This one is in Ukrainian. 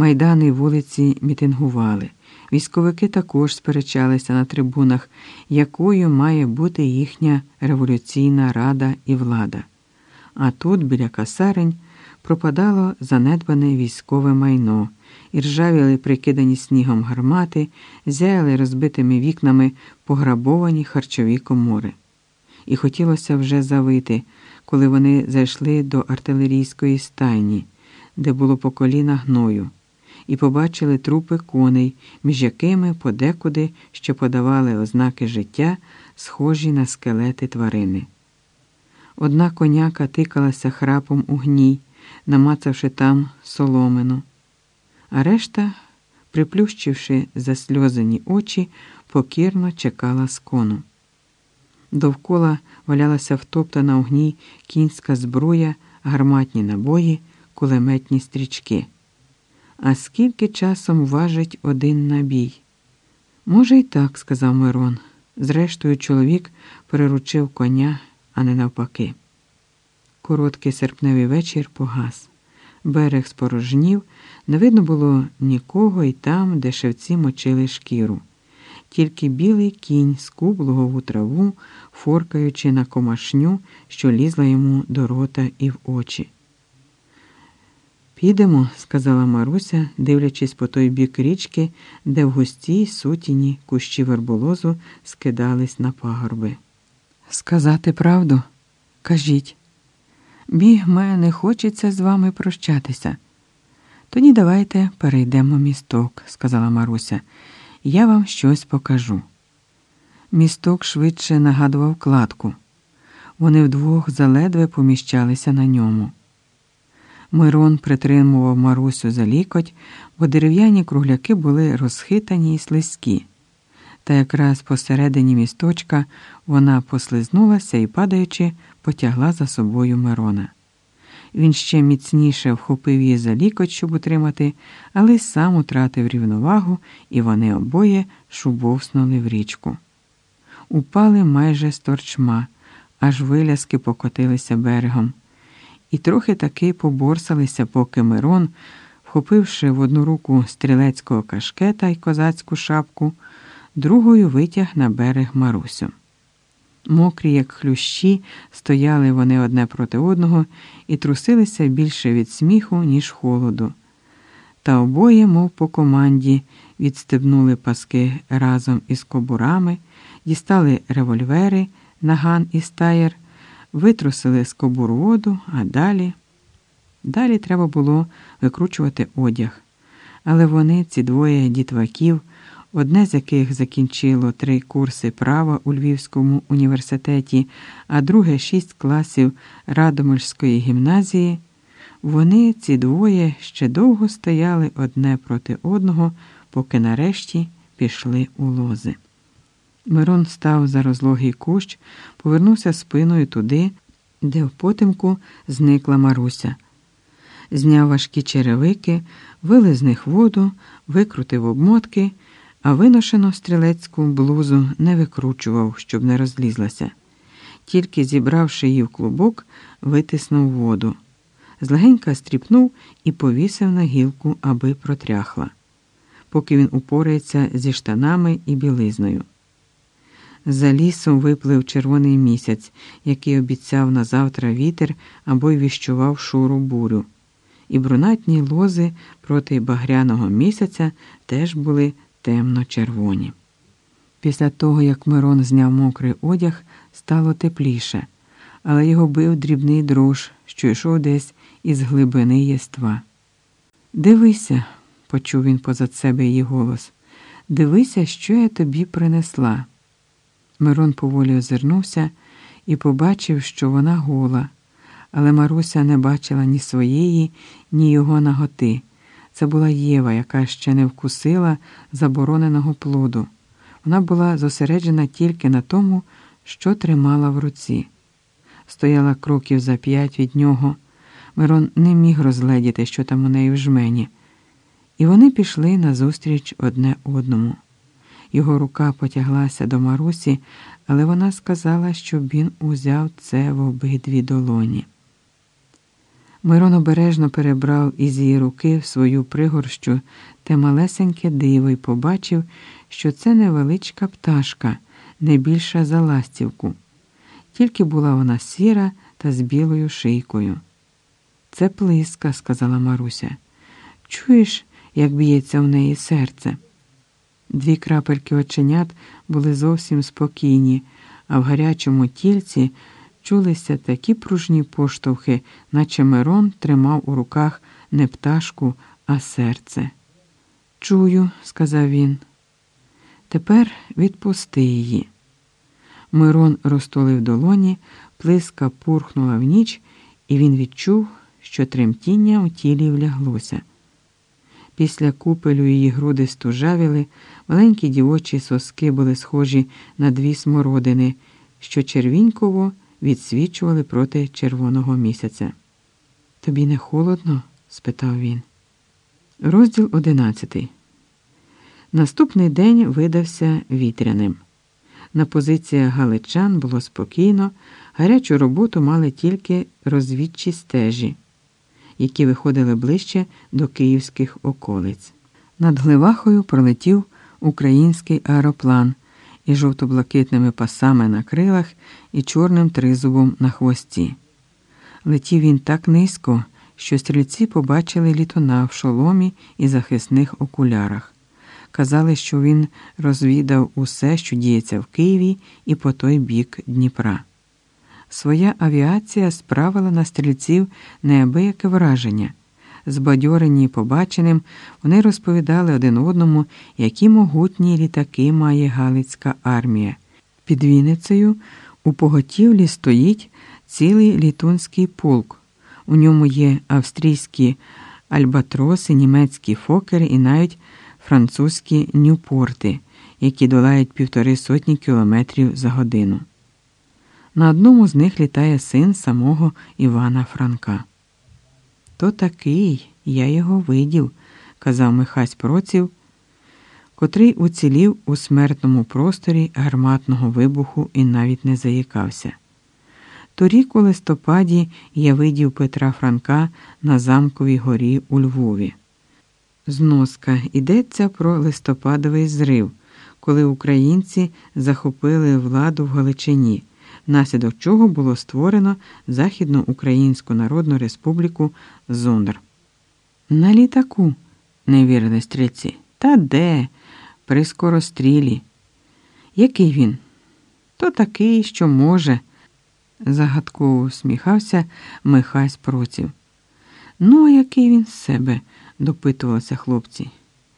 Майдани й вулиці мітингували. Військовики також сперечалися на трибунах, якою має бути їхня революційна рада і влада. А тут, біля касарень, пропадало занедбане військове майно, і ржавіли прикидані снігом гармати, зяяли розбитими вікнами пограбовані харчові комори. І хотілося вже завити, коли вони зайшли до артилерійської стайні, де було по коліна гною і побачили трупи коней, між якими подекуди ще подавали ознаки життя, схожі на скелети тварини. Одна коняка тикалася храпом у гній, намацавши там соломину, а решта, приплющивши засльозані очі, покірно чекала скону. Довкола валялася втоптана у гній кінська збруя, гарматні набої, кулеметні стрічки. А скільки часом важить один набій? Може, й так, сказав Мирон. Зрештою, чоловік переручив коня, а не навпаки. Короткий серпневий вечір погас. Берег спорожнів, не видно було нікого і там, де шевці мочили шкіру. Тільки білий кінь скуб лугову траву, форкаючи на комашню, що лізла йому до рота і в очі. Підемо, сказала Маруся, дивлячись по той бік річки, де в густій сутіні кущі верболозу скидались на пагорби. Сказати правду, кажіть, бігме, не хочеться з вами прощатися. Тоді давайте перейдемо місток, сказала Маруся. Я вам щось покажу. Місток швидше нагадував кладку. Вони вдвох заледве поміщалися на ньому. Мирон притримував Марусю за лікоть, бо дерев'яні кругляки були розхитані й слизькі. Та якраз посередині місточка вона послизнулася і, падаючи, потягла за собою Мирона. Він ще міцніше вхопив її за лікоть, щоб утримати, але сам утратив рівновагу, і вони обоє шубовснули в річку. Упали майже з торчма, аж виляски покотилися берегом і трохи таки поборсалися, поки Мирон, вхопивши в одну руку стрілецького кашкета й козацьку шапку, другою витяг на берег Марусю. Мокрі, як хлющі, стояли вони одне проти одного і трусилися більше від сміху, ніж холоду. Та обоє, мов по команді, відстебнули паски разом із кобурами, дістали револьвери, наган і стаєр витрусили з кобур воду, а далі. Далі треба було викручувати одяг. Але вони, ці двоє дітваків, одне з яких закінчило три курси права у Львівському університеті, а друге шість класів Радомирської гімназії, вони, ці двоє, ще довго стояли одне проти одного, поки нарешті пішли у лози. Мирон став за розлогий кущ, повернувся спиною туди, де в потемку зникла Маруся. Зняв важкі черевики, вилив з них воду, викрутив обмотки, а виношену стрілецьку блузу не викручував, щоб не розлізлася. Тільки зібравши її в клубок, витиснув воду. Злегенька стріпнув і повісив на гілку, аби протряхла, поки він упорається зі штанами і білизною. За лісом виплив червоний місяць, який обіцяв на завтра вітер або й віщував шуру бурю. І брунатні лози проти багряного місяця теж були темно-червоні. Після того, як Мирон зняв мокрий одяг, стало тепліше, але його бив дрібний дрож, що йшов десь із глибини єства. Дивися, почув він позад себе її голос, дивися, що я тобі принесла. Мирон поволі озирнувся і побачив, що вона гола, але Маруся не бачила ні своєї, ні його наготи. Це була Єва, яка ще не вкусила забороненого плоду. Вона була зосереджена тільки на тому, що тримала в руці. Стояла кроків за п'ять від нього. Мирон не міг розгледіти, що там у неї в жмені. І вони пішли назустріч одне одному. Його рука потяглася до Марусі, але вона сказала, щоб він узяв це в обидві долоні. Мирон обережно перебрав із її руки в свою пригорщу те малесеньке диво і побачив, що це невеличка пташка, не більша за ластівку. Тільки була вона сіра та з білою шийкою. Це плиска, сказала Маруся. Чуєш, як б'ється в неї серце? Дві крапельки оченят були зовсім спокійні, а в гарячому тільці чулися такі пружні поштовхи, наче Мирон тримав у руках не пташку, а серце. Чую, сказав він. Тепер відпусти її. Мирон розтулив долоні, плиска пурхнула в ніч, і він відчув, що тремтіння у тілі вляглося. Після купелю її груди стужавіли, маленькі дівочі соски були схожі на дві смородини, що червіньково відсвічували проти червоного місяця. Тобі не холодно? спитав він. Розділ одинадцятий. Наступний день видався вітряним. На позиціях галичан було спокійно, гарячу роботу мали тільки розвідчі стежі, які виходили ближче до київських околиць. Над Гливахою пролетів український аероплан із жовто-блакитними пасами на крилах і чорним тризубом на хвості. Летів він так низько, що стрільці побачили літуна в шоломі і захисних окулярах. Казали, що він розвідав усе, що діється в Києві і по той бік Дніпра. Своя авіація справила на стрільців неабияке враження. Збадьорені побаченим, вони розповідали один одному, які могутні літаки має Галицька армія. Під Вінницею у поготівлі стоїть цілий літунський полк. У ньому є австрійські альбатроси, німецькі фокери і навіть французькі нюпорти, які долають півтори сотні кілометрів за годину. На одному з них літає син самого Івана Франка. То такий, я його видів, казав Михась Проців, котрий уцілів у смертному просторі гарматного вибуху і навіть не заїкався. Торік у листопаді я видів Петра Франка на замковій горі у Львові. Зноска йдеться про листопадовий зрив, коли українці захопили владу в Галичині, внаслідок чого було створено Західну Українську Народну Республіку Зондр. На літаку, не вірили стрільці. Та де? При скорострілі. Який він? То такий, що може, загадково усміхався Михась Проців. Ну, а який він з себе? допитувалися хлопці.